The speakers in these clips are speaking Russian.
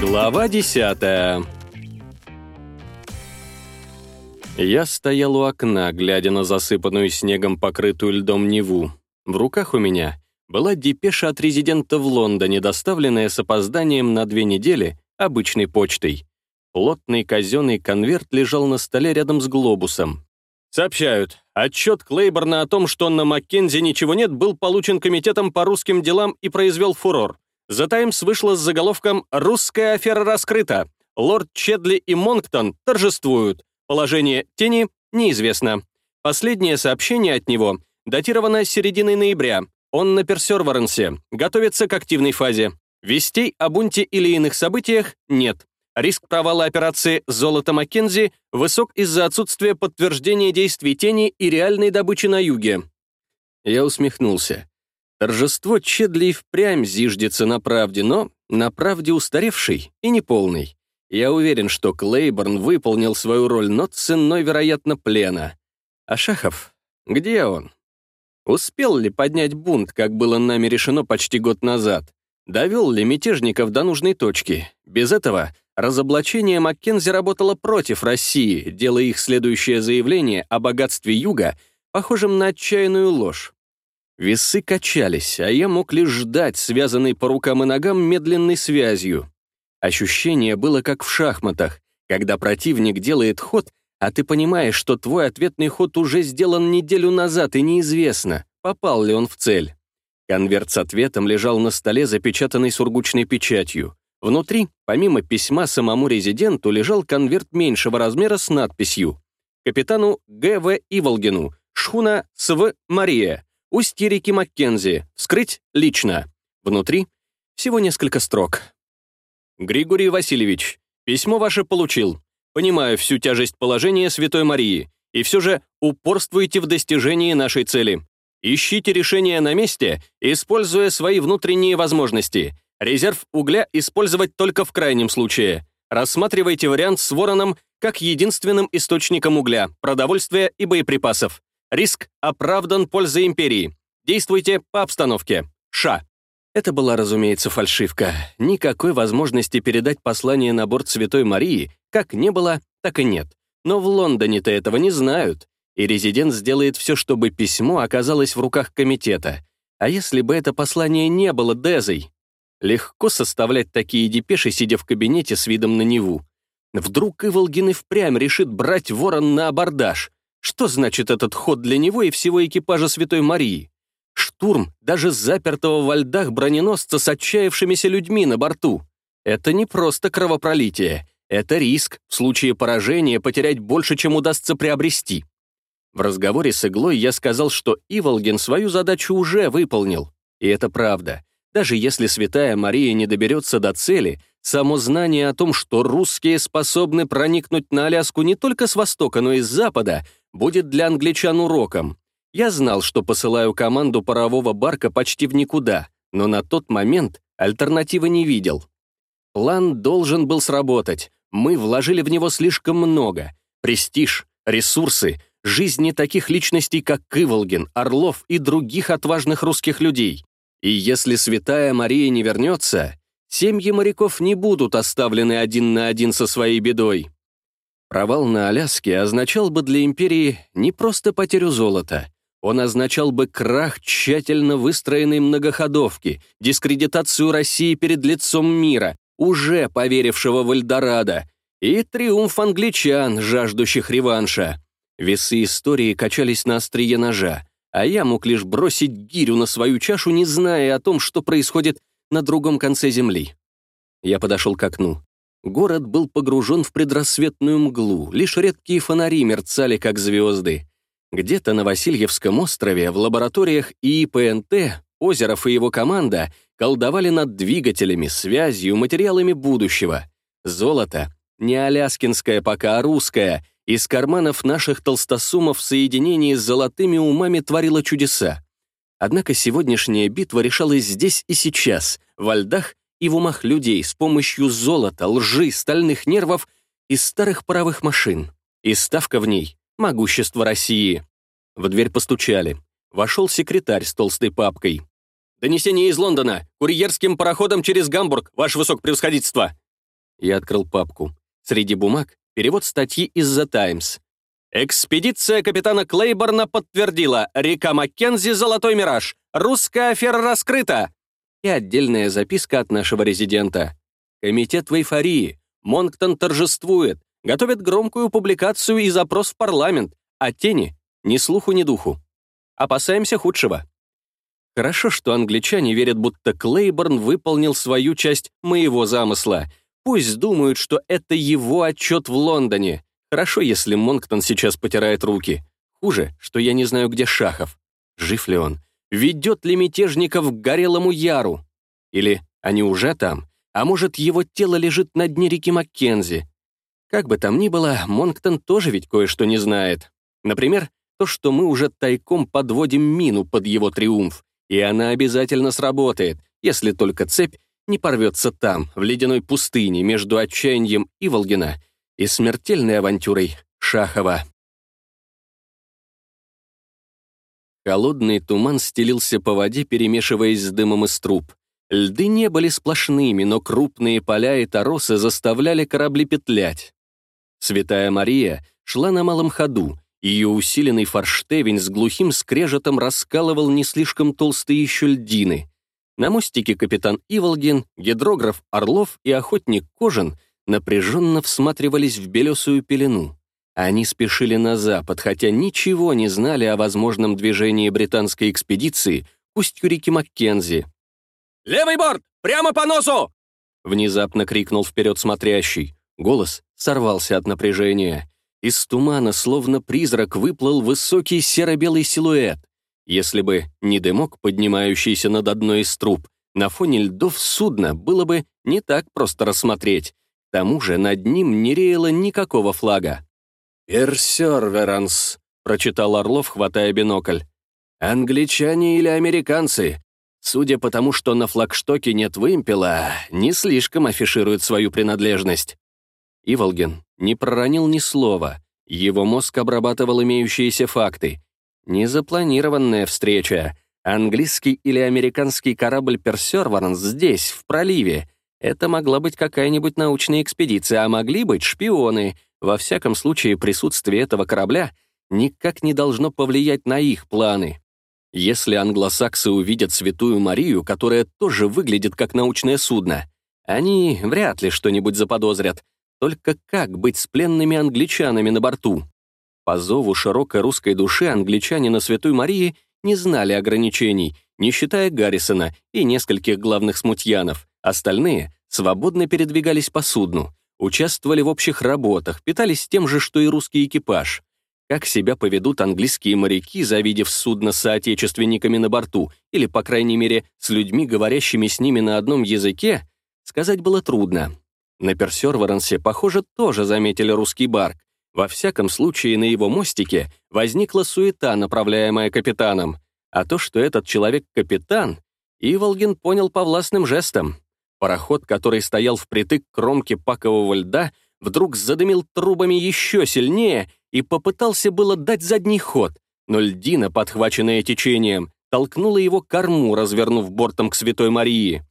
Глава десятая Я стоял у окна, глядя на засыпанную снегом покрытую льдом Неву. В руках у меня была депеша от резидента в Лондоне, доставленная с опозданием на две недели обычной почтой. Плотный казенный конверт лежал на столе рядом с глобусом. Сообщают, отчет Клейборна о том, что на Маккензи ничего нет, был получен комитетом по русским делам и произвел фурор. The Times вышла с заголовком «Русская афера раскрыта». Лорд Чедли и Монктон торжествуют. Положение тени неизвестно. Последнее сообщение от него датировано серединой ноября. Он на Персерворенсе, готовится к активной фазе. Вестей о бунте или иных событиях нет. Риск провала операции «Золото Маккензи» высок из-за отсутствия подтверждения действий тени и реальной добычи на юге. Я усмехнулся. Торжество Чедли впрямь зиждется на правде, но на правде устаревшей и неполной. Я уверен, что Клейборн выполнил свою роль, но ценой, вероятно, плена. А Шахов? Где он? Успел ли поднять бунт, как было нами решено почти год назад? Довел ли мятежников до нужной точки? Без этого разоблачение Маккензи работало против России, делая их следующее заявление о богатстве Юга похожим на отчаянную ложь. Весы качались, а я мог лишь ждать, связанный по рукам и ногам медленной связью. Ощущение было как в шахматах, когда противник делает ход, а ты понимаешь, что твой ответный ход уже сделан неделю назад и неизвестно, попал ли он в цель. Конверт с ответом лежал на столе, запечатанный сургучной печатью. Внутри, помимо письма самому резиденту, лежал конверт меньшего размера с надписью «Капитану Г.В. Иволгину, шхуна С.В. Мария, устье реки Маккензи, вскрыть лично». Внутри всего несколько строк. «Григорий Васильевич, письмо ваше получил. Понимаю всю тяжесть положения Святой Марии, и все же упорствуйте в достижении нашей цели. Ищите решение на месте, используя свои внутренние возможности. Резерв угля использовать только в крайнем случае. Рассматривайте вариант с вороном как единственным источником угля, продовольствия и боеприпасов. Риск оправдан пользой империи. Действуйте по обстановке. Ша. Это была, разумеется, фальшивка. Никакой возможности передать послание на борт Святой Марии как не было, так и нет. Но в Лондоне-то этого не знают, и резидент сделает все, чтобы письмо оказалось в руках комитета. А если бы это послание не было Дезой? Легко составлять такие депеши, сидя в кабинете с видом на Неву. Вдруг Иволгин и впрямь решит брать ворон на абордаж. Что значит этот ход для него и всего экипажа Святой Марии? Штурм даже запертого во льдах броненосца с отчаявшимися людьми на борту. Это не просто кровопролитие, это риск в случае поражения потерять больше, чем удастся приобрести. В разговоре с Иглой я сказал, что Иволгин свою задачу уже выполнил. И это правда. Даже если Святая Мария не доберется до цели, само знание о том, что русские способны проникнуть на Аляску не только с востока, но и с запада, будет для англичан уроком. Я знал, что посылаю команду парового барка почти в никуда, но на тот момент альтернативы не видел. План должен был сработать. Мы вложили в него слишком много. Престиж, ресурсы, жизни таких личностей, как Кыволгин, Орлов и других отважных русских людей. И если святая Мария не вернется, семьи моряков не будут оставлены один на один со своей бедой. Провал на Аляске означал бы для империи не просто потерю золота, он означал бы крах тщательно выстроенной многоходовки, дискредитацию России перед лицом мира, уже поверившего в Эльдорадо, и триумф англичан, жаждущих реванша. Весы истории качались на острие ножа, а я мог лишь бросить гирю на свою чашу, не зная о том, что происходит на другом конце земли. Я подошел к окну. Город был погружен в предрассветную мглу, лишь редкие фонари мерцали, как звезды. Где-то на Васильевском острове, в лабораториях ИПНТ, Озеров и его команда колдовали над двигателями, связью, материалами будущего. Золото — не аляскинское пока, а русское — из карманов наших толстосумов в соединении с золотыми умами творило чудеса. Однако сегодняшняя битва решалась здесь и сейчас, во льдах и в умах людей с помощью золота, лжи, стальных нервов и старых паровых машин. И ставка в ней Могущество России. В дверь постучали. Вошел секретарь с толстой папкой. Донесение из Лондона. Курьерским пароходом через Гамбург, ваше высокопревосходительство!» Я открыл папку. Среди бумаг перевод статьи из The Times. Экспедиция капитана Клейборна подтвердила, река Маккензи — золотой мираж, русская афера раскрыта. И отдельная записка от нашего резидента. Комитет в эйфории. Монктон торжествует. Готовит громкую публикацию и запрос в парламент. А тени — ни слуху, ни духу. Опасаемся худшего. Хорошо, что англичане верят, будто Клейборн выполнил свою часть моего замысла. Пусть думают, что это его отчет в Лондоне. Хорошо, если Монктон сейчас потирает руки. Хуже, что я не знаю, где Шахов. Жив ли он? Ведет ли мятежников к Горелому Яру? Или они уже там? А может, его тело лежит на дне реки Маккензи? Как бы там ни было, Монктон тоже ведь кое-что не знает. Например, то, что мы уже тайком подводим мину под его триумф, и она обязательно сработает, если только цепь не порвется там, в ледяной пустыне между отчаянием Иволгина и смертельной авантюрой Шахова. Холодный туман стелился по воде, перемешиваясь с дымом из труб. Льды не были сплошными, но крупные поля и торосы заставляли корабли петлять. Святая Мария шла на малом ходу, ее усиленный форштевень с глухим скрежетом раскалывал не слишком толстые еще льдины. На мостике капитан Иволгин, гидрограф Орлов и охотник Кожин напряженно всматривались в белесую пелену. Они спешили на запад, хотя ничего не знали о возможном движении британской экспедиции к устью реки Маккензи. «Левый борт! Прямо по носу!» Внезапно крикнул вперед смотрящий. Голос сорвался от напряжения. Из тумана, словно призрак, выплыл высокий серо-белый силуэт. Если бы не дымок, поднимающийся над одной из труб, на фоне льдов судна было бы не так просто рассмотреть тому же над ним не реяло никакого флага. «Персерверанс», — прочитал Орлов, хватая бинокль. «Англичане или американцы? Судя по тому, что на флагштоке нет вымпела, не слишком афишируют свою принадлежность». Иволгин не проронил ни слова. Его мозг обрабатывал имеющиеся факты. Незапланированная встреча. Английский или американский корабль «Персерверанс» здесь, в проливе — это могла быть какая-нибудь научная экспедиция, а могли быть шпионы. Во всяком случае, присутствие этого корабля никак не должно повлиять на их планы. Если англосаксы увидят Святую Марию, которая тоже выглядит как научное судно, они вряд ли что-нибудь заподозрят. Только как быть с пленными англичанами на борту? По зову широкой русской души англичане на Святой Марии не знали ограничений, не считая Гаррисона и нескольких главных смутьянов. Остальные свободно передвигались по судну, участвовали в общих работах, питались тем же, что и русский экипаж. Как себя поведут английские моряки, завидев судно с соотечественниками на борту, или, по крайней мере, с людьми, говорящими с ними на одном языке, сказать было трудно. На Персерворенсе, похоже, тоже заметили русский барк. Во всяком случае, на его мостике возникла суета, направляемая капитаном. А то, что этот человек — капитан, Иволгин понял по властным жестам. Пароход, который стоял впритык к кромке пакового льда, вдруг задымил трубами еще сильнее и попытался было дать задний ход, но льдина, подхваченная течением, толкнула его корму, развернув бортом к Святой Марии.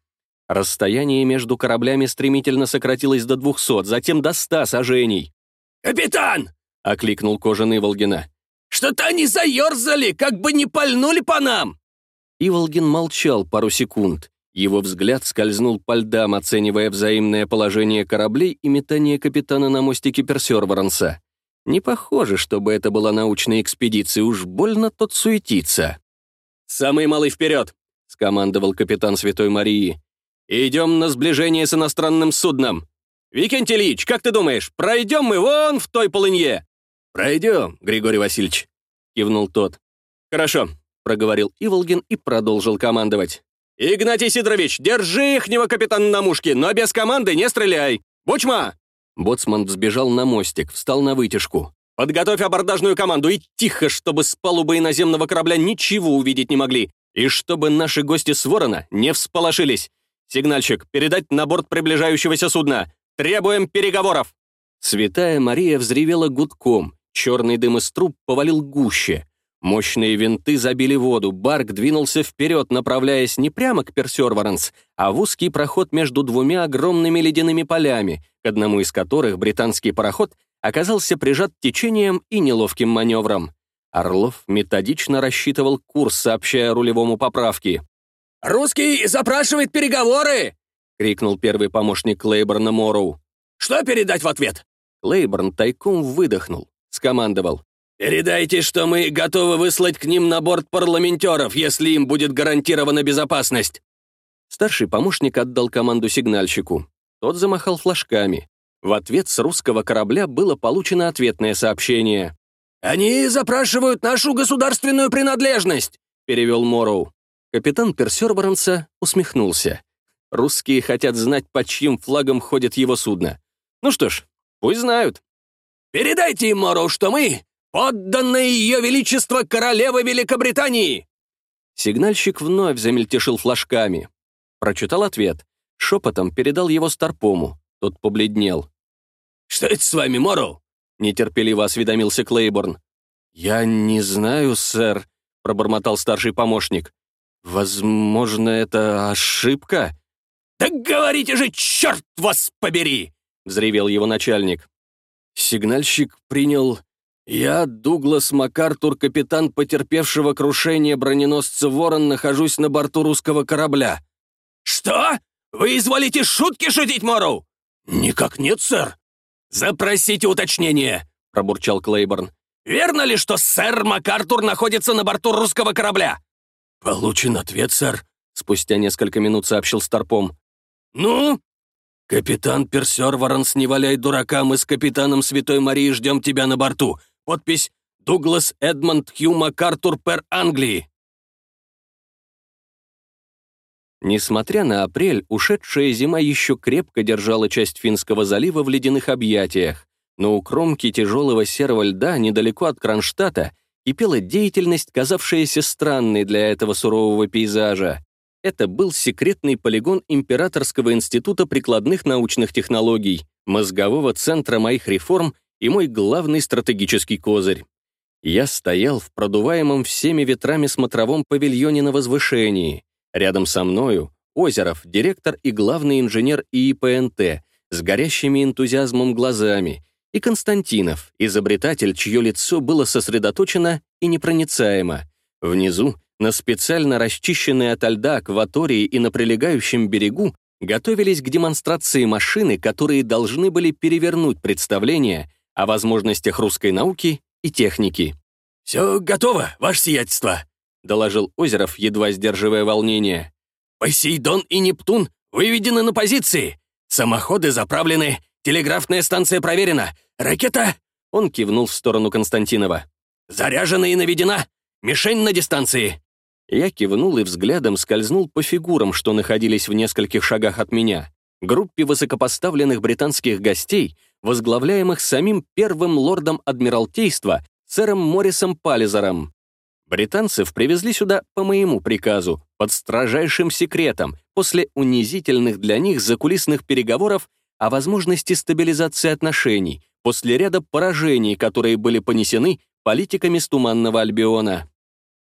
Расстояние между кораблями стремительно сократилось до двухсот, затем до ста сажений. «Капитан!» — окликнул Кожан Иволгина. «Что-то они заерзали, как бы не пальнули по нам!» Иволгин молчал пару секунд. Его взгляд скользнул по льдам, оценивая взаимное положение кораблей и метание капитана на мостике Персерворанса. Не похоже, чтобы это была научная экспедиция, уж больно тот суетится. «Самый малый вперед!» — скомандовал капитан Святой Марии. «Идем на сближение с иностранным судном. Викентий Ильич, как ты думаешь, пройдем мы вон в той полынье?» «Пройдем, Григорий Васильевич», — кивнул тот. «Хорошо», — проговорил Иволгин и продолжил командовать. «Игнатий Сидорович, держи ихнего капитана на мушке, но без команды не стреляй! Бучма!» Боцман взбежал на мостик, встал на вытяжку. «Подготовь абордажную команду и тихо, чтобы с палубы иноземного корабля ничего увидеть не могли, и чтобы наши гости с Ворона не всполошились. Сигнальщик, передать на борт приближающегося судна. Требуем переговоров!» Святая Мария взревела гудком, черный дым из труб повалил гуще. Мощные винты забили воду, Барк двинулся вперед, направляясь не прямо к Персерваранс, а в узкий проход между двумя огромными ледяными полями, к одному из которых британский пароход оказался прижат течением и неловким маневром. Орлов методично рассчитывал курс, сообщая рулевому поправки. «Русский запрашивает переговоры!» — крикнул первый помощник Клейборна Морроу. «Что передать в ответ?» Клейборн тайком выдохнул, скомандовал. «Передайте, что мы готовы выслать к ним на борт парламентеров, если им будет гарантирована безопасность». Старший помощник отдал команду сигнальщику. Тот замахал флажками. В ответ с русского корабля было получено ответное сообщение. «Они запрашивают нашу государственную принадлежность», — перевел Морроу. Капитан Персерборанса усмехнулся. Русские хотят знать, под чьим флагом ходит его судно. Ну что ж, пусть знают. «Передайте им, Морроу, что мы «Подданное ее величество королевы Великобритании!» Сигнальщик вновь замельтешил флажками. Прочитал ответ. Шепотом передал его Старпому. Тот побледнел. «Что это с вами, Морроу?» Нетерпеливо осведомился Клейборн. «Я не знаю, сэр», — пробормотал старший помощник. «Возможно, это ошибка?» «Так говорите же, черт вас побери!» — взревел его начальник. Сигнальщик принял «Я, Дуглас МакАртур, капитан потерпевшего крушение броненосца «Ворон», нахожусь на борту русского корабля». «Что? Вы изволите шутки шутить, Морроу?» «Никак нет, сэр». «Запросите уточнение», — пробурчал Клейборн. «Верно ли, что сэр МакАртур находится на борту русского корабля?» «Получен ответ, сэр», — спустя несколько минут сообщил Старпом. «Ну?» «Капитан Персер Воронс, не валяй дурака, мы с капитаном Святой Марии ждем тебя на борту. Подпись «Дуглас Эдмонд Хью МакАртур пер Англии». Несмотря на апрель, ушедшая зима еще крепко держала часть Финского залива в ледяных объятиях, но у кромки тяжелого серого льда недалеко от Кронштадта кипела деятельность, казавшаяся странной для этого сурового пейзажа. Это был секретный полигон Императорского института прикладных научных технологий, мозгового центра моих реформ и мой главный стратегический козырь. Я стоял в продуваемом всеми ветрами смотровом павильоне на возвышении. Рядом со мною Озеров, директор и главный инженер ИИПНТ, с горящими энтузиазмом глазами, и Константинов, изобретатель, чье лицо было сосредоточено и непроницаемо. Внизу, на специально расчищенной ото льда акватории и на прилегающем берегу, готовились к демонстрации машины, которые должны были перевернуть представление о возможностях русской науки и техники. «Все готово, ваше сиятельство», — доложил Озеров, едва сдерживая волнение. «Посейдон и Нептун выведены на позиции. Самоходы заправлены, телеграфная станция проверена, ракета...» Он кивнул в сторону Константинова. «Заряжена и наведена, мишень на дистанции». Я кивнул и взглядом скользнул по фигурам, что находились в нескольких шагах от меня. Группе высокопоставленных британских гостей — возглавляемых самим первым лордом Адмиралтейства, сэром Моррисом Паллизером. Британцев привезли сюда по моему приказу, под строжайшим секретом, после унизительных для них закулисных переговоров о возможности стабилизации отношений, после ряда поражений, которые были понесены политиками с Туманного Альбиона.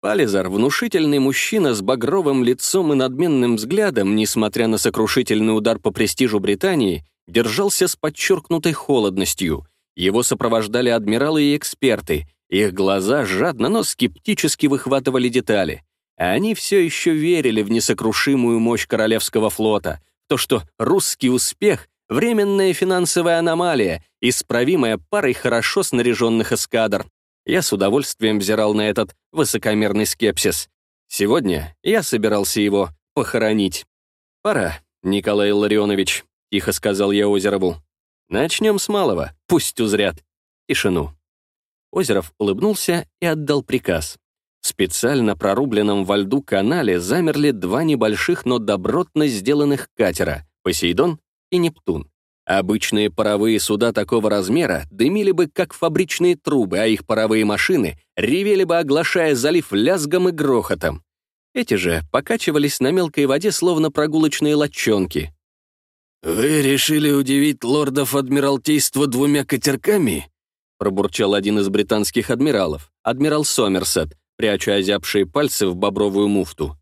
Пализар, внушительный мужчина с багровым лицом и надменным взглядом, несмотря на сокрушительный удар по престижу Британии, держался с подчеркнутой холодностью. Его сопровождали адмиралы и эксперты. Их глаза жадно, но скептически выхватывали детали. Они все еще верили в несокрушимую мощь Королевского флота, то, что русский успех — временная финансовая аномалия, исправимая парой хорошо снаряженных эскадр. Я с удовольствием взирал на этот высокомерный скепсис. Сегодня я собирался его похоронить. Пора, Николай Ларионович. — тихо сказал я Озерову. «Начнем с малого, пусть узрят». Тишину. Озеров улыбнулся и отдал приказ. В специально прорубленном во льду канале замерли два небольших, но добротно сделанных катера — «Посейдон» и «Нептун». Обычные паровые суда такого размера дымили бы, как фабричные трубы, а их паровые машины ревели бы, оглашая залив лязгом и грохотом. Эти же покачивались на мелкой воде, словно прогулочные лодчонки. «Вы решили удивить лордов Адмиралтейства двумя катерками?» пробурчал один из британских адмиралов, адмирал Сомерсет, пряча озябшие пальцы в бобровую муфту.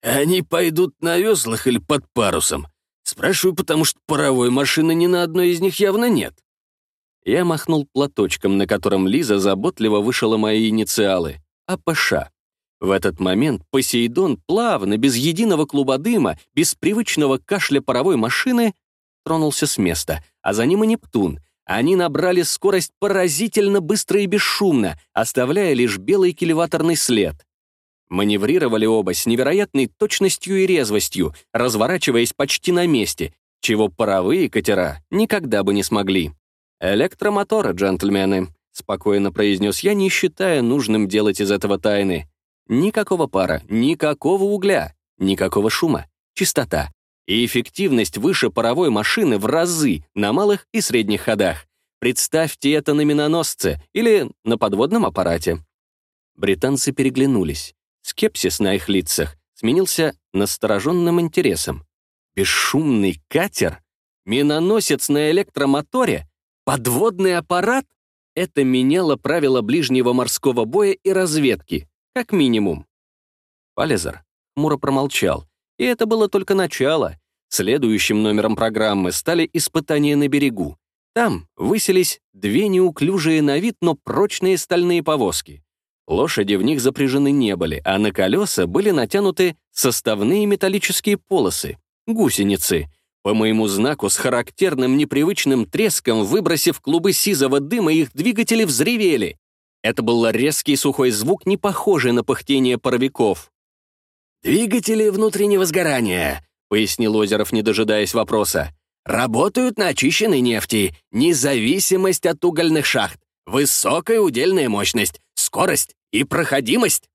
«Они пойдут на веслах или под парусом? Спрашиваю, потому что паровой машины ни на одной из них явно нет». Я махнул платочком, на котором Лиза заботливо вышила мои инициалы. АПШ. В этот момент Посейдон плавно, без единого клуба дыма, без привычного кашля паровой машины, тронулся с места, а за ним и Нептун. Они набрали скорость поразительно быстро и бесшумно, оставляя лишь белый килеваторный след. Маневрировали оба с невероятной точностью и резвостью, разворачиваясь почти на месте, чего паровые катера никогда бы не смогли. «Электромоторы, джентльмены», — спокойно произнес я, не считая нужным делать из этого тайны. Никакого пара, никакого угля, никакого шума, чистота. И эффективность выше паровой машины в разы на малых и средних ходах. Представьте это на миноносце или на подводном аппарате. Британцы переглянулись. Скепсис на их лицах сменился настороженным интересом. Бесшумный катер? Миноносец на электромоторе? Подводный аппарат? Это меняло правила ближнего морского боя и разведки, как минимум. Палезер хмуро промолчал, и это было только начало. Следующим номером программы стали испытания на берегу. Там высились две неуклюжие на вид, но прочные стальные повозки. Лошади в них запряжены не были, а на колеса были натянуты составные металлические полосы, гусеницы. По моему знаку с характерным непривычным треском, выбросив клубы сизого дыма, их двигатели взревели. Это был резкий сухой звук, не похожий на пыхтение паровиков. «Двигатели внутреннего сгорания», — пояснил Озеров, не дожидаясь вопроса. «Работают на очищенной нефти, независимость от угольных шахт, высокая удельная мощность, скорость и проходимость.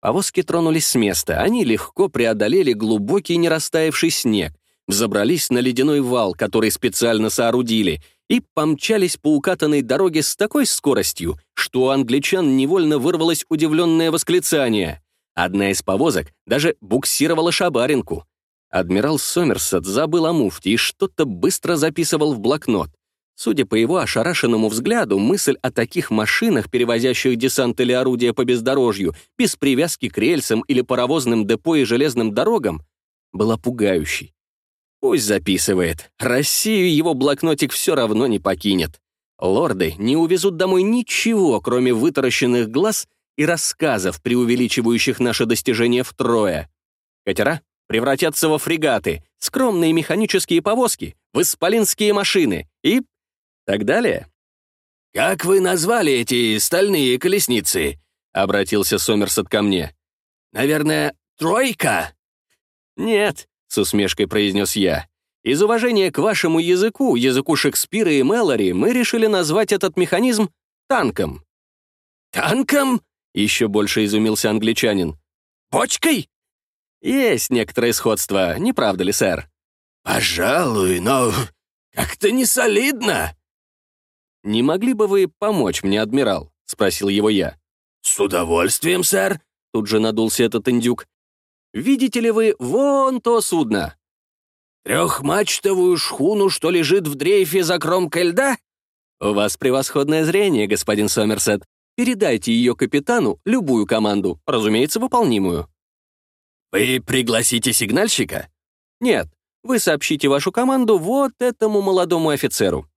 Повозки тронулись с места. Они легко преодолели глубокий нерастаявший снег, взобрались на ледяной вал, который специально соорудили, и помчались по укатанной дороге с такой скоростью, что у англичан невольно вырвалось удивленное восклицание. Одна из повозок даже буксировала шабаринку. Адмирал Сомерсет забыл о муфте и что-то быстро записывал в блокнот. Судя по его ошарашенному взгляду, мысль о таких машинах, перевозящих десант или орудия по бездорожью, без привязки к рельсам или паровозным депо и железным дорогам, была пугающей. Пусть записывает. Россию его блокнотик все равно не покинет. Лорды не увезут домой ничего, кроме вытаращенных глаз и рассказов, преувеличивающих наше достижение втрое. Катера превратятся во фрегаты, скромные механические повозки, в исполинские машины и так далее. «Как вы назвали эти стальные колесницы?» — обратился Сомерсет ко мне. «Наверное, тройка?» «Нет», — с усмешкой произнес я. «Из уважения к вашему языку, языку Шекспира и Мэлори, мы решили назвать этот механизм танком». «Танком?» — еще больше изумился англичанин. «Бочкой?» «Есть некоторое сходство, не правда ли, сэр?» «Пожалуй, но как-то не солидно». «Не могли бы вы помочь мне, адмирал?» — спросил его я. «С удовольствием, сэр», — тут же надулся этот индюк. «Видите ли вы вон то судно?» «Трехмачтовую шхуну, что лежит в дрейфе за кромкой льда?» «У вас превосходное зрение, господин Сомерсет. Передайте ее капитану любую команду, разумеется, выполнимую». «Вы пригласите сигнальщика?» «Нет, вы сообщите вашу команду вот этому молодому офицеру.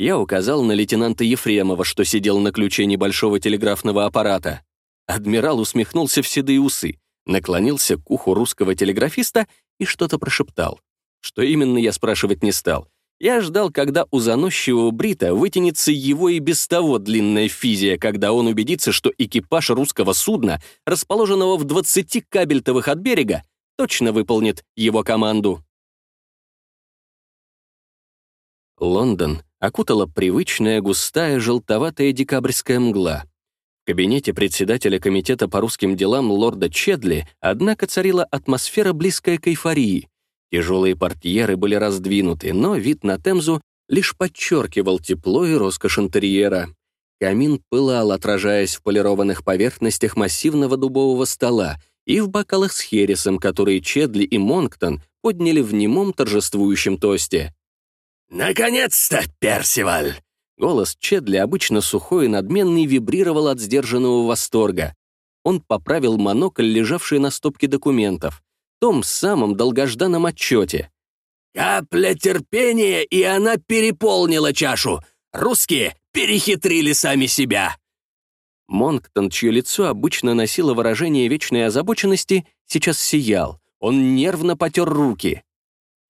Я указал на лейтенанта Ефремова, что сидел на ключе небольшого телеграфного аппарата. Адмирал усмехнулся в седые усы, наклонился к уху русского телеграфиста и что-то прошептал. Что именно, я спрашивать не стал. Я ждал, когда у заносчивого Брита вытянется его и без того длинная физия, когда он убедится, что экипаж русского судна, расположенного в 20 кабельтовых от берега, точно выполнит его команду. Лондон окутала привычная густая желтоватая декабрьская мгла. В кабинете председателя комитета по русским делам лорда Чедли, однако, царила атмосфера, близкая к эйфории. Тяжелые портьеры были раздвинуты, но вид на Темзу лишь подчеркивал тепло и роскошь интерьера. Камин пылал, отражаясь в полированных поверхностях массивного дубового стола и в бокалах с хересом, которые Чедли и Монктон подняли в немом торжествующем тосте. «Наконец-то, Персиваль!» Голос Чедли, обычно сухой и надменный, вибрировал от сдержанного восторга. он поправил монокль, лежавший на стопке документов, том самом долгожданном отчете. «Капля терпения, и она переполнила чашу. Русские перехитрили сами себя». Монктон, чье лицо обычно носило выражение вечной озабоченности, сейчас сиял. Он нервно потер руки.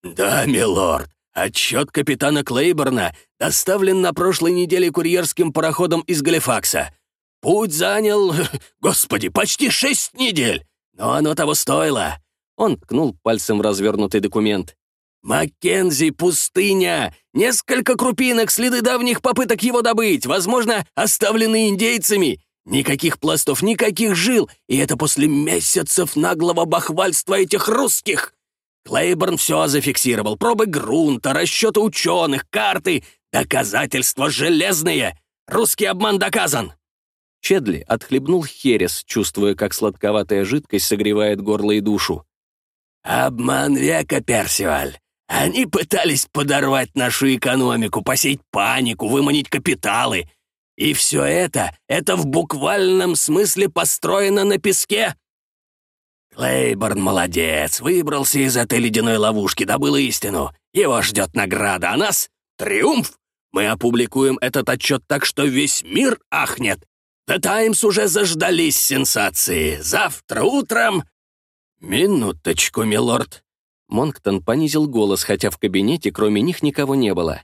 «Да, милорд, отчет капитана Клейборна доставлен на прошлой неделе курьерским пароходом из Галифакса. Путь занял, господи, почти шесть недель, но оно того стоило». Он ткнул пальцем в развернутый документ. «Маккензи, пустыня! Несколько крупинок, следы давних попыток его добыть, возможно, оставленные индейцами. Никаких пластов, никаких жил, и это после месяцев наглого бахвальства этих русских. Клейборн все зафиксировал, пробы грунта, расчеты ученых, карты, доказательства железные. Русский обман доказан. Чедли отхлебнул херес, чувствуя, как сладковатая жидкость согревает горло и душу. «Обман века, Персиваль. Они пытались подорвать нашу экономику, посеять панику, выманить капиталы. И все это, это в буквальном смысле построено на песке? Клейборн молодец, выбрался из этой ледяной ловушки, добыл истину. Его ждет награда, а нас — триумф. Мы опубликуем этот отчет так, что весь мир ахнет. The Times уже заждались сенсации. Завтра утром... Минуточку, милорд. Монктон понизил голос, хотя в кабинете кроме них никого не было.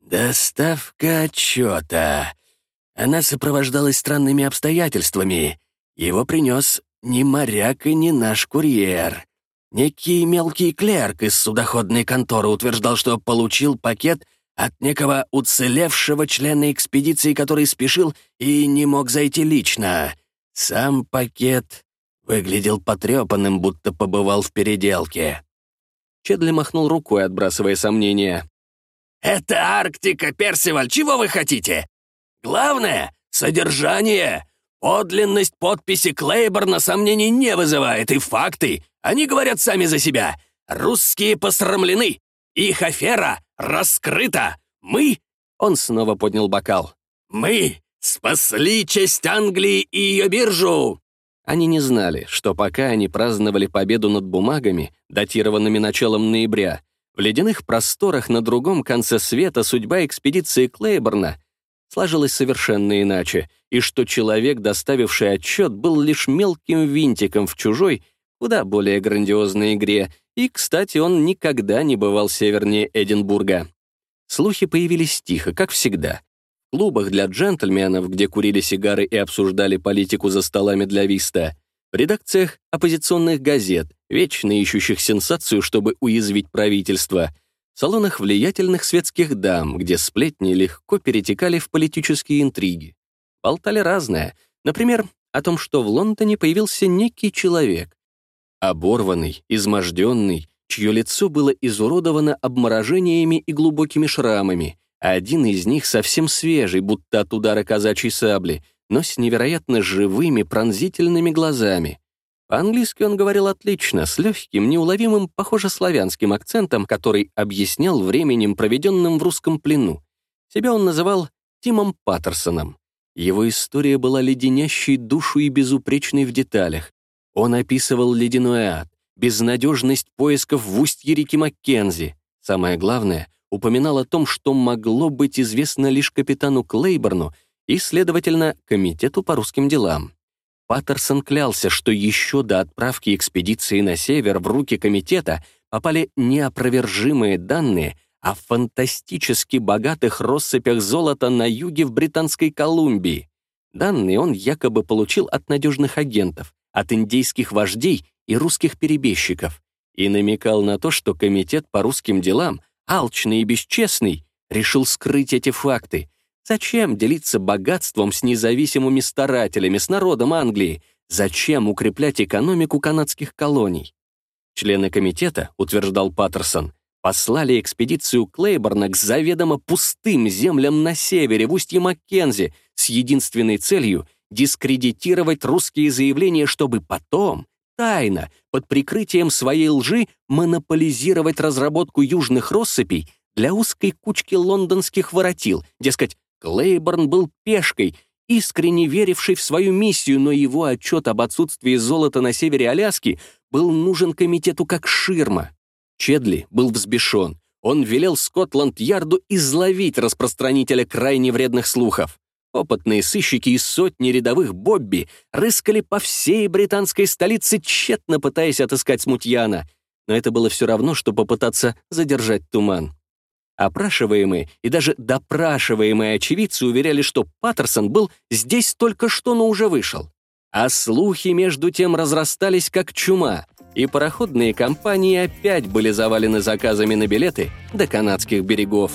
«Доставка отчета. Она сопровождалась странными обстоятельствами. Его принес не моряк и не наш курьер. Некий мелкий клерк из судоходной конторы утверждал, что получил пакет от некого уцелевшего члена экспедиции, который спешил и не мог зайти лично. Сам пакет выглядел потрепанным, будто побывал в переделке. Чедли махнул рукой, отбрасывая сомнения. «Это Арктика, Персиваль, чего вы хотите? Главное — содержание. Подлинность подписи Клейборна сомнений не вызывает, и факты, они говорят сами за себя. Русские посрамлены, их афера раскрыта. Мы...» Он снова поднял бокал. «Мы спасли честь Англии и ее биржу!» Они не знали, что пока они праздновали победу над бумагами, датированными началом ноября, в ледяных просторах на другом конце света судьба экспедиции Клейборна сложилось совершенно иначе, и что человек, доставивший отчет, был лишь мелким винтиком в чужой, куда более грандиозной игре, и, кстати, он никогда не бывал севернее Эдинбурга. Слухи появились тихо, как всегда. В клубах для джентльменов, где курили сигары и обсуждали политику за столами для виста, в редакциях оппозиционных газет, вечно ищущих сенсацию, чтобы уязвить правительство — салонах влиятельных светских дам, где сплетни легко перетекали в политические интриги. Болтали разное, например, о том, что в Лондоне появился некий человек, оборванный, изможденный, чье лицо было изуродовано обморожениями и глубокими шрамами, один из них совсем свежий, будто от удара казачьей сабли, но с невероятно живыми пронзительными глазами. По-английски он говорил отлично, с легким, неуловимым, похоже, славянским акцентом, который объяснял временем, проведенным в русском плену. Себя он называл Тимом Паттерсоном. Его история была леденящей душу и безупречной в деталях. Он описывал ледяной ад, безнадежность поисков в устье реки Маккензи. Самое главное, упоминал о том, что могло быть известно лишь капитану Клейборну и, следовательно, Комитету по русским делам. Паттерсон клялся, что еще до отправки экспедиции на север в руки комитета попали неопровержимые данные о фантастически богатых россыпях золота на юге в Британской Колумбии. Данные он якобы получил от надежных агентов, от индейских вождей и русских перебежчиков, и намекал на то, что комитет по русским делам, алчный и бесчестный, решил скрыть эти факты, Зачем делиться богатством с независимыми старателями, с народом Англии? Зачем укреплять экономику канадских колоний? Члены комитета, утверждал Паттерсон, послали экспедицию Клейборна к заведомо пустым землям на севере, в устье Маккензи, с единственной целью дискредитировать русские заявления, чтобы потом, тайно, под прикрытием своей лжи, монополизировать разработку южных россыпей для узкой кучки лондонских воротил, дескать, Клейборн был пешкой, искренне веривший в свою миссию, но его отчет об отсутствии золота на севере Аляски был нужен комитету как ширма. Чедли был взбешен. Он велел Скотланд-Ярду изловить распространителя крайне вредных слухов. Опытные сыщики из сотни рядовых Бобби рыскали по всей британской столице, тщетно пытаясь отыскать смутьяна. Но это было все равно, что попытаться задержать туман. Опрашиваемые и даже допрашиваемые очевидцы уверяли, что Паттерсон был здесь только что, но уже вышел. А слухи между тем разрастались как чума, и пароходные компании опять были завалены заказами на билеты до канадских берегов.